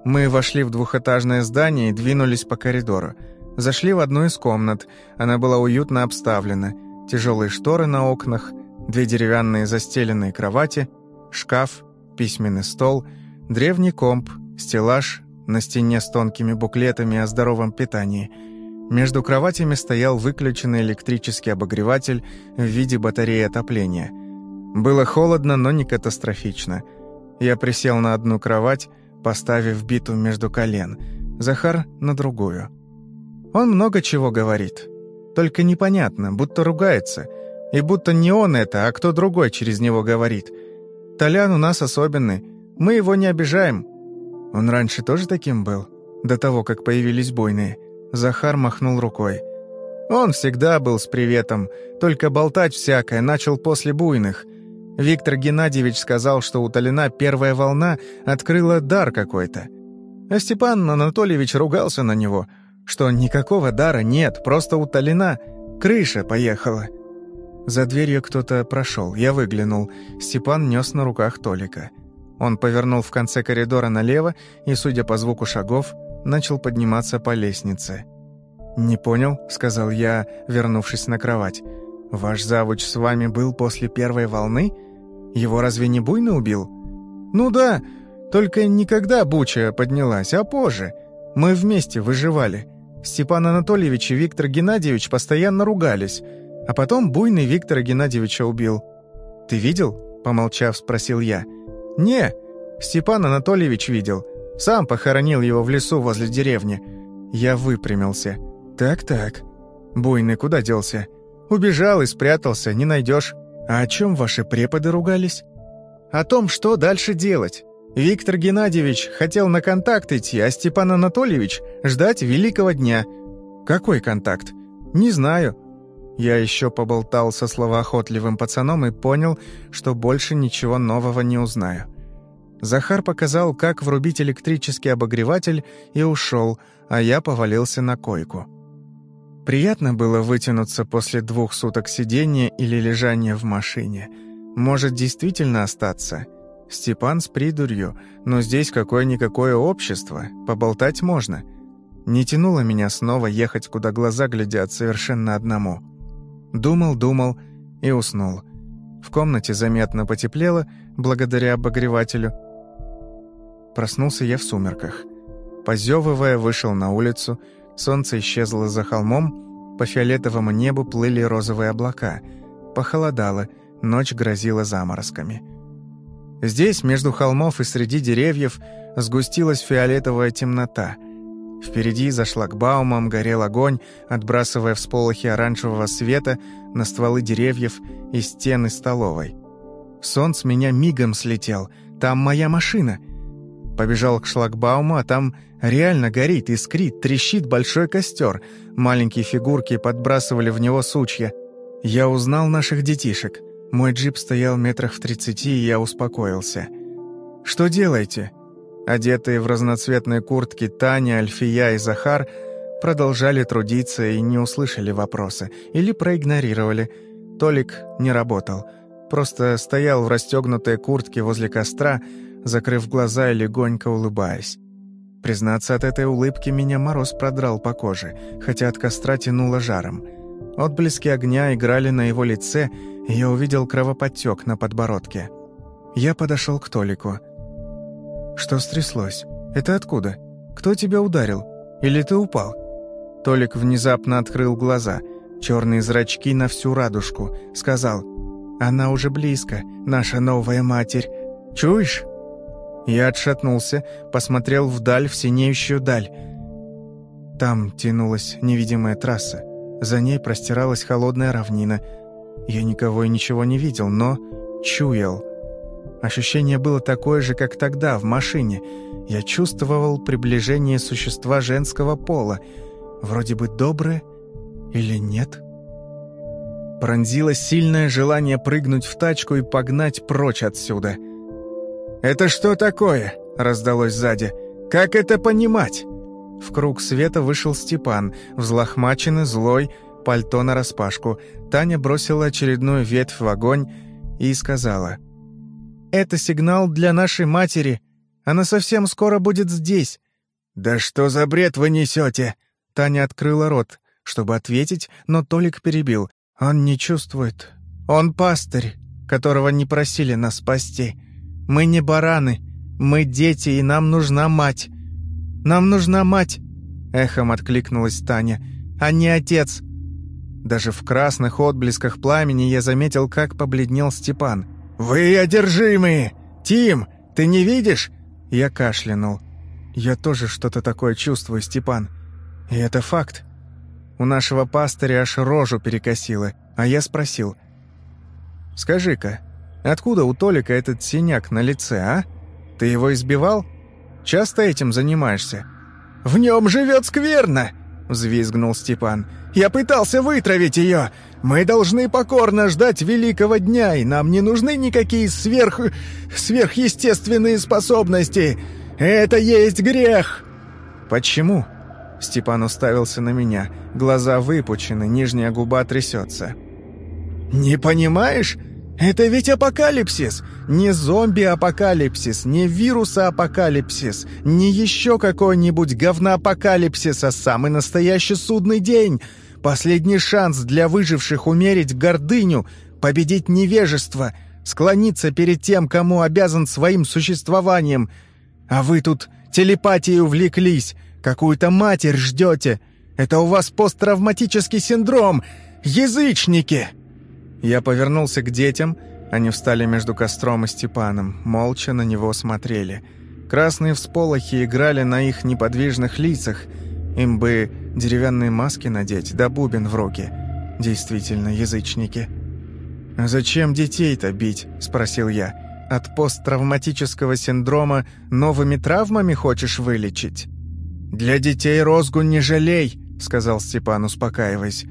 Мы вошли в двухэтажное здание и двинулись по коридору. Зашли в одну из комнат. Она была уютно обставлена. Тяжелые шторы на окнах, две деревянные застеленные кровати, шкаф, письменный стол, древний комп, стеллаж на стене с тонкими буклетами о здоровом питании. Между кроватями стоял выключенный электрический обогреватель в виде батареи отопления. Было холодно, но не катастрофично. Я присел на одну кровать, поставив биту между колен, Захар — на другую. Он много чего говорит. Только непонятно, будто ругается. И будто не он это, а кто другой через него говорит. Толян у нас особенный. Мы его не обижаем. Он раньше тоже таким был? До того, как появились бойные. Захар махнул рукой. Он всегда был с приветом, только болтать всякое начал после буйных. Виктор Геннадьевич сказал, что у Толина первая волна открыла дар какой-то. А Степан Анатольевич ругался на него – что никакого дара нет, просто утолена, крыша поехала. За дверью кто-то прошел, я выглянул. Степан нес на руках Толика. Он повернул в конце коридора налево и, судя по звуку шагов, начал подниматься по лестнице. «Не понял», — сказал я, вернувшись на кровать. «Ваш завуч с вами был после первой волны? Его разве не буйно убил?» «Ну да, только никогда буча поднялась, а позже. Мы вместе выживали. Степан Анатольевич и Виктор Геннадьевич постоянно ругались, а потом буйный Виктора Геннадьевича убил. «Ты видел?» – помолчав, спросил я. «Не, Степан Анатольевич видел. Сам похоронил его в лесу возле деревни». Я выпрямился. «Так-так. Буйный куда делся?» «Убежал и спрятался, не найдешь. А о чем ваши преподы ругались?» «О том, что дальше делать. Виктор Геннадьевич хотел на контакт идти, а Степан Анатольевич ждать великого дня. Какой контакт? Не знаю. Я еще поболтал со словоохотливым пацаном и понял, что больше ничего нового не узнаю. Захар показал, как врубить электрический обогреватель, и ушел, а я повалился на койку. Приятно было вытянуться после двух суток сидения или лежания в машине. Может, действительно остаться — Степан с придурью, но здесь какое-никакое общество, поболтать можно. Не тянуло меня снова ехать, куда глаза глядят совершенно одному. Думал, думал и уснул. В комнате заметно потеплело, благодаря обогревателю. Проснулся я в сумерках. Позевывая, вышел на улицу, солнце исчезло за холмом, по фиолетовому небу плыли розовые облака. Похолодало, ночь грозила заморозками. Здесь, между холмов и среди деревьев, сгустилась фиолетовая темнота. Впереди за шлагбаумом горел огонь, отбрасывая всполохи оранжевого света на стволы деревьев и стены столовой. Сон с меня мигом слетел. Там моя машина. Побежал к шлагбауму, а там реально горит, искрит, трещит большой костер. Маленькие фигурки подбрасывали в него сучья. Я узнал наших детишек. Мой джип стоял метрах в тридцати, и я успокоился. «Что делаете?» Одетые в разноцветные куртки Таня, Альфия и Захар продолжали трудиться и не услышали вопросы или проигнорировали. Толик не работал, просто стоял в расстегнутой куртке возле костра, закрыв глаза и легонько улыбаясь. Признаться, от этой улыбки меня мороз продрал по коже, хотя от костра тянуло жаром. Отблески огня играли на его лице, и я увидел кровоподтек на подбородке. Я подошел к Толику – «Что стряслось? Это откуда? Кто тебя ударил? Или ты упал?» Толик внезапно открыл глаза, черные зрачки на всю радужку, сказал «Она уже близко, наша новая матерь. Чуешь?» Я отшатнулся, посмотрел вдаль, в синеющую даль. Там тянулась невидимая трасса. За ней простиралась холодная равнина. Я никого и ничего не видел, но чуял — Ощущение было такое же, как тогда, в машине. Я чувствовал приближение существа женского пола. Вроде бы доброе или нет? Пронзило сильное желание прыгнуть в тачку и погнать прочь отсюда. «Это что такое?» — раздалось сзади. «Как это понимать?» В круг света вышел Степан, взлохмаченный, злой, пальто нараспашку. Таня бросила очередную ветвь в огонь и сказала — это сигнал для нашей матери. Она совсем скоро будет здесь». «Да что за бред вы несете?» Таня открыла рот, чтобы ответить, но Толик перебил. «Он не чувствует. Он пастырь, которого не просили нас спасти. Мы не бараны. Мы дети, и нам нужна мать. Нам нужна мать!» Эхом откликнулась Таня. «А не отец!» Даже в красных отблесках пламени я заметил, как побледнел Степан. «Вы одержимые! Тим, ты не видишь?» Я кашлянул. «Я тоже что-то такое чувствую, Степан. И это факт. У нашего пастыря аж рожу перекосило, а я спросил. «Скажи-ка, откуда у Толика этот синяк на лице, а? Ты его избивал? Часто этим занимаешься?» «В нем живет скверно!» — взвизгнул Степан. «Я пытался вытравить ее, мы должны покорно ждать великого дня, и нам не нужны никакие сверх... сверхъестественные способности. Это есть грех!» «Почему?» Степан уставился на меня. Глаза выпучены, нижняя губа трясется. «Не понимаешь? Это ведь апокалипсис! Не зомби-апокалипсис, не вируса-апокалипсис, не еще какой-нибудь говно-апокалипсис, а самый настоящий судный день!» Последний шанс для выживших умерить гордыню, победить невежество, склониться перед тем, кому обязан своим существованием. А вы тут телепатией увлеклись, какую-то матерь ждете. Это у вас посттравматический синдром. Язычники!» Я повернулся к детям. Они встали между костром и Степаном, молча на него смотрели. Красные всполохи играли на их неподвижных лицах — им бы деревянные маски надеть, да бубен в руки. Действительно, язычники. «А зачем детей-то бить?» – спросил я. «От посттравматического синдрома новыми травмами хочешь вылечить?» «Для детей розгу не жалей», – сказал Степан, успокаиваясь.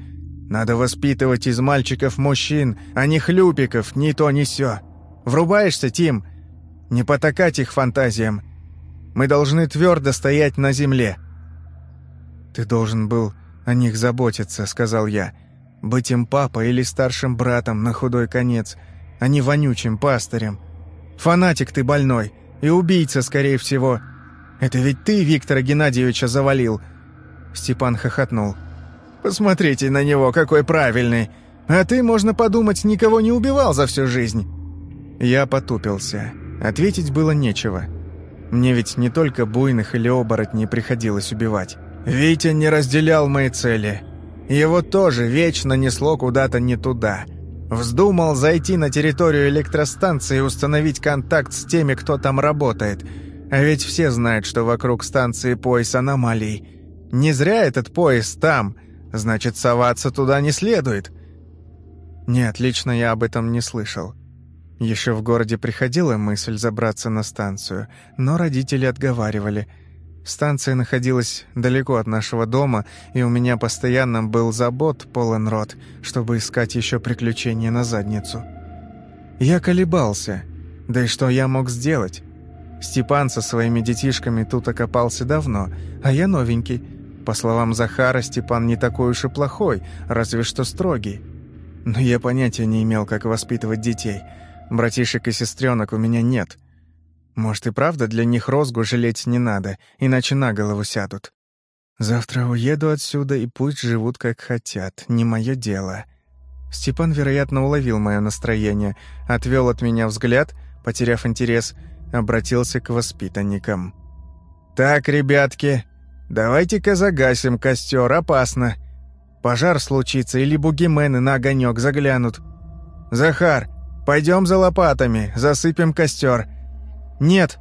«Надо воспитывать из мальчиков мужчин, а не хлюпиков, ни то, ни сё. Врубаешься, Тим? Не потакать их фантазиям. Мы должны твердо стоять на земле». «Ты должен был о них заботиться», — сказал я. «Быть им папой или старшим братом на худой конец, а не вонючим пастырем. Фанатик ты больной и убийца, скорее всего. Это ведь ты Виктора Геннадьевича завалил». Степан хохотнул. «Посмотрите на него, какой правильный! А ты, можно подумать, никого не убивал за всю жизнь!» Я потупился. Ответить было нечего. Мне ведь не только буйных или оборотней приходилось убивать. Витя не разделял мои цели. Его тоже вечно несло куда-то не туда. Вздумал зайти на территорию электростанции и установить контакт с теми, кто там работает. А ведь все знают, что вокруг станции пояс аномалий. Не зря этот поезд там, значит, соваться туда не следует». Нет, лично я об этом не слышал. Еще в городе приходила мысль забраться на станцию, но родители отговаривали. Станция находилась далеко от нашего дома, и у меня постоянно был забот полон рот, чтобы искать еще приключения на задницу. Я колебался. Да и что я мог сделать? Степан со своими детишками тут окопался давно, а я новенький. По словам Захара, Степан не такой уж и плохой, разве что строгий. Но я понятия не имел, как воспитывать детей – Братишек и сестренок у меня нет. Может, и правда для них розгу жалеть не надо, иначе на голову сядут. Завтра уеду отсюда, и пусть живут как хотят, не мое дело. Степан, вероятно, уловил мое настроение, отвел от меня взгляд, потеряв интерес, обратился к воспитанникам. «Так, ребятки, давайте-ка загасим костер, опасно. Пожар случится, или бугимены на огонек заглянут. Захар, Пойдем за лопатами, засыпем костер». «Нет».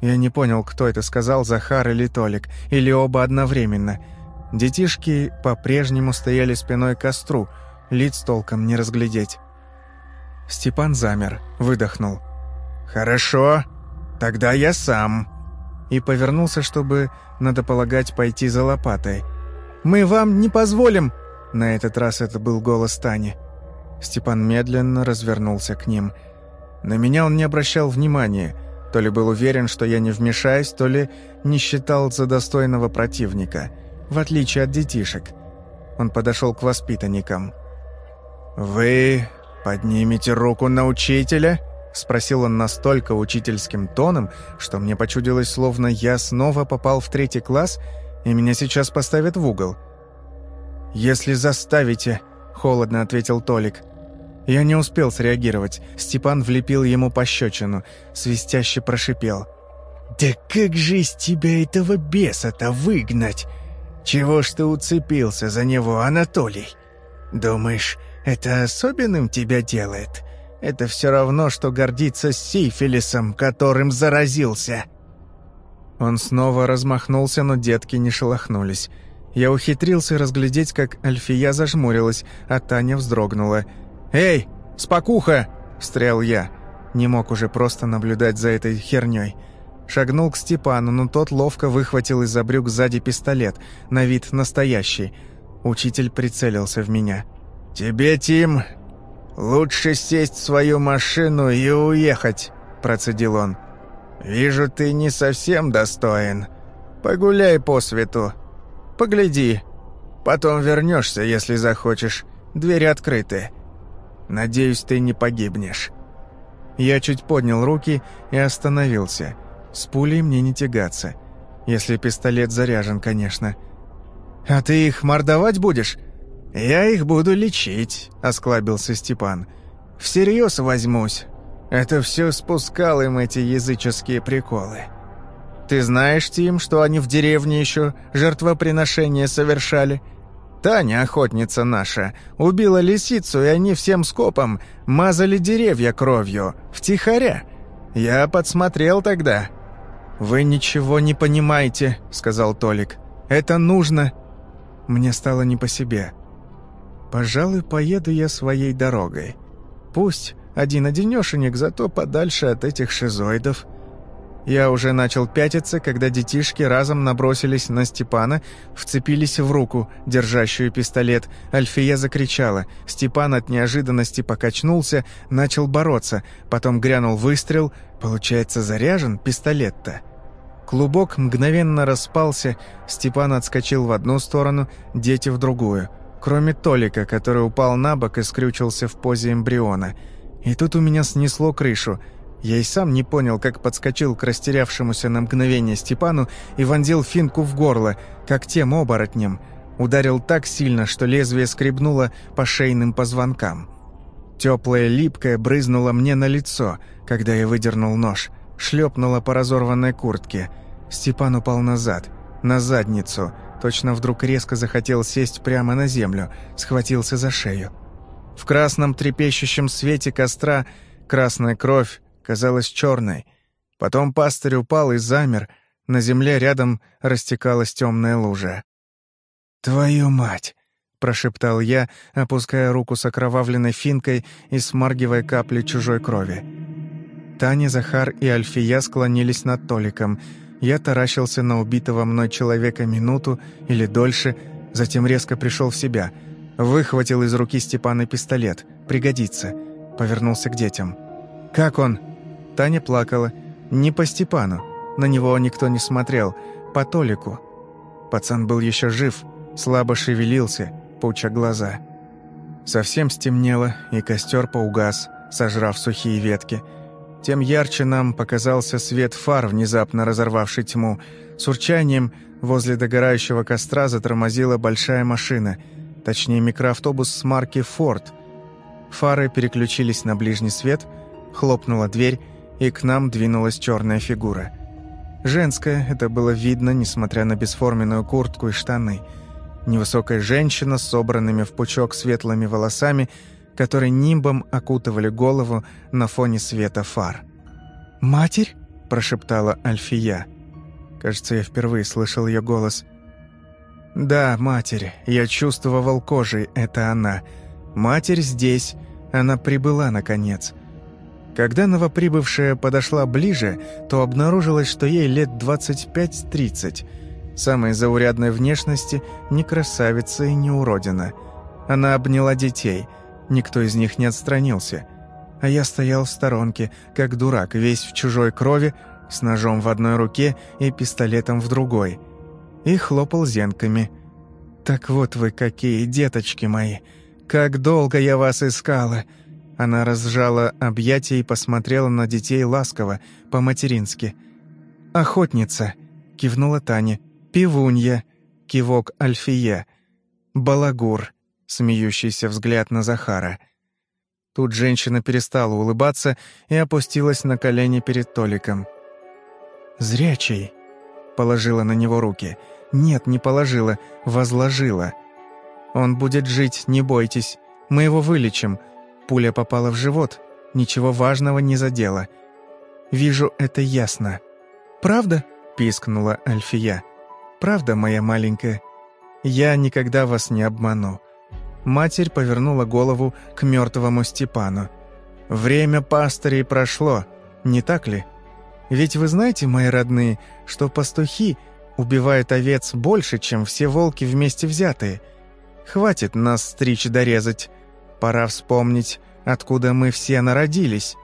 Я не понял, кто это сказал, Захар или Толик, или оба одновременно. Детишки по-прежнему стояли спиной к костру, лиц толком не разглядеть. Степан замер, выдохнул. «Хорошо, тогда я сам». И повернулся, чтобы, надо полагать, пойти за лопатой. «Мы вам не позволим!» На этот раз это был голос Тани. Степан медленно развернулся к ним. На меня он не обращал внимания, то ли был уверен, что я не вмешаюсь, то ли не считал за достойного противника, в отличие от детишек. Он подошел к воспитанникам. «Вы поднимете руку на учителя?» — спросил он настолько учительским тоном, что мне почудилось, словно я снова попал в третий класс, и меня сейчас поставят в угол. «Если заставите», — холодно ответил Толик. Я не успел среагировать. Степан влепил ему пощечину, свистяще прошипел. «Да как же из тебя этого беса-то выгнать? Чего ж ты уцепился за него, Анатолий? Думаешь, это особенным тебя делает? Это все равно, что гордиться сифилисом, которым заразился». Он снова размахнулся, но детки не шелохнулись. Я ухитрился разглядеть, как Альфия зажмурилась, а Таня вздрогнула. «Эй, спокуха!» – встрял я. Не мог уже просто наблюдать за этой херней. Шагнул к Степану, но тот ловко выхватил из-за брюк сзади пистолет, на вид настоящий. Учитель прицелился в меня. «Тебе, Тим, лучше сесть в свою машину и уехать», – процедил он. «Вижу, ты не совсем достоин. Погуляй по свету. Погляди. Потом вернешься, если захочешь. Двери открыты. Надеюсь, ты не погибнешь». Я чуть поднял руки и остановился. С пулей мне не тягаться. Если пистолет заряжен, конечно. «А ты их мордовать будешь?» «Я их буду лечить», — осклабился Степан. «Всерьез возьмусь. Это все спускал им эти языческие приколы». Ты знаешь, Тим, что они в деревне еще жертвоприношения совершали? Таня, охотница наша, убила лисицу, и они всем скопом мазали деревья кровью, втихаря. Я подсмотрел тогда». «Вы ничего не понимаете», — сказал Толик. «Это нужно». Мне стало не по себе. «Пожалуй, поеду я своей дорогой. Пусть один-одинешенек, зато подальше от этих шизоидов». Я уже начал пятиться, когда детишки разом набросились на Степана, вцепились в руку, держащую пистолет. Альфия закричала. Степан от неожиданности покачнулся, начал бороться. Потом грянул выстрел. Получается, заряжен пистолет-то. Клубок мгновенно распался. Степан отскочил в одну сторону, дети в другую. Кроме Толика, который упал на бок и скрючился в позе эмбриона. И тут у меня снесло крышу – я и сам не понял, как подскочил к растерявшемуся на мгновение Степану и вонзил финку в горло, как тем оборотнем. Ударил так сильно, что лезвие скребнуло по шейным позвонкам. Теплое липкое брызнуло мне на лицо, когда я выдернул нож. Шлепнуло по разорванной куртке. Степан упал назад, на задницу. Точно вдруг резко захотел сесть прямо на землю, схватился за шею. В красном трепещущем свете костра красная кровь казалась черной. Потом пастырь упал и замер, на земле рядом растекалась темная лужа. «Твою мать!» — прошептал я, опуская руку с окровавленной финкой и смаргивая капли чужой крови. Таня, Захар и Альфия склонились над Толиком. Я таращился на убитого мной человека минуту или дольше, затем резко пришел в себя. Выхватил из руки Степана пистолет. «Пригодится». Повернулся к детям. «Как он?» Таня плакала. «Не по Степану. На него никто не смотрел. По Толику». Пацан был еще жив, слабо шевелился, пуча глаза. Совсем стемнело, и костер поугас, сожрав сухие ветки. Тем ярче нам показался свет фар, внезапно разорвавший тьму. С урчанием возле догорающего костра затормозила большая машина, точнее микроавтобус с марки «Форд». Фары переключились на ближний свет, хлопнула дверь, и к нам двинулась черная фигура. Женская, это было видно, несмотря на бесформенную куртку и штаны – Невысокая женщина с собранными в пучок светлыми волосами, которые нимбом окутывали голову на фоне света фар. «Матерь?» – прошептала Альфия. Кажется, я впервые слышал ее голос. «Да, матерь, я чувствовал кожей, это она. Матерь здесь, она прибыла, наконец». Когда новоприбывшая подошла ближе, то обнаружилось, что ей лет 25-30 – самой заурядной внешности, не красавица и не уродина. Она обняла детей, никто из них не отстранился. А я стоял в сторонке, как дурак, весь в чужой крови, с ножом в одной руке и пистолетом в другой. И хлопал зенками. «Так вот вы какие, деточки мои! Как долго я вас искала!» Она разжала объятия и посмотрела на детей ласково, по-матерински. «Охотница!» — кивнула Таня Пивунья, кивок Альфия, Балагур, смеющийся взгляд на Захара. Тут женщина перестала улыбаться и опустилась на колени перед Толиком. «Зрячий», — положила на него руки. «Нет, не положила, возложила. Он будет жить, не бойтесь. Мы его вылечим. Пуля попала в живот, ничего важного не задела. Вижу это ясно». «Правда?» — пискнула Альфия. Правда, моя маленькая? Я никогда вас не обману». Матерь повернула голову к мертвому Степану. «Время пастырей прошло, не так ли? Ведь вы знаете, мои родные, что пастухи убивают овец больше, чем все волки вместе взятые. Хватит нас стричь дорезать. Пора вспомнить, откуда мы все народились».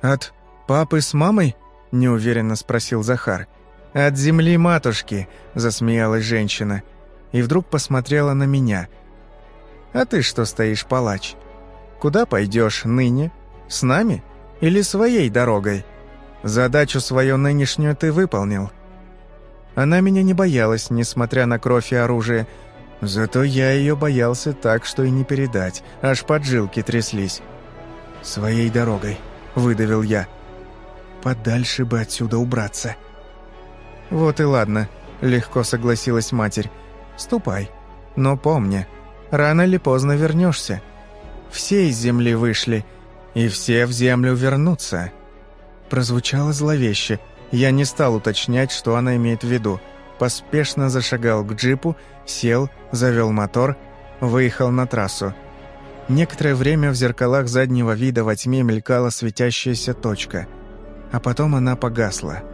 «От папы с мамой?» – неуверенно спросил Захар. – «От земли матушки», — засмеялась женщина, и вдруг посмотрела на меня. «А ты что стоишь, палач? Куда пойдешь ныне? С нами или своей дорогой? Задачу свою нынешнюю ты выполнил». Она меня не боялась, несмотря на кровь и оружие, Зато я ее боялся так, что и не передать, аж поджилки тряслись. «Своей дорогой», — выдавил я. «Подальше бы отсюда убраться». «Вот и ладно», — легко согласилась матерь. «Ступай. Но помни, рано или поздно вернешься. Все из земли вышли, и все в землю вернутся». Прозвучало зловеще. Я не стал уточнять, что она имеет в виду. Поспешно зашагал к джипу, сел, завел мотор, выехал на трассу. Некоторое время в зеркалах заднего вида во тьме мелькала светящаяся точка. А потом она погасла —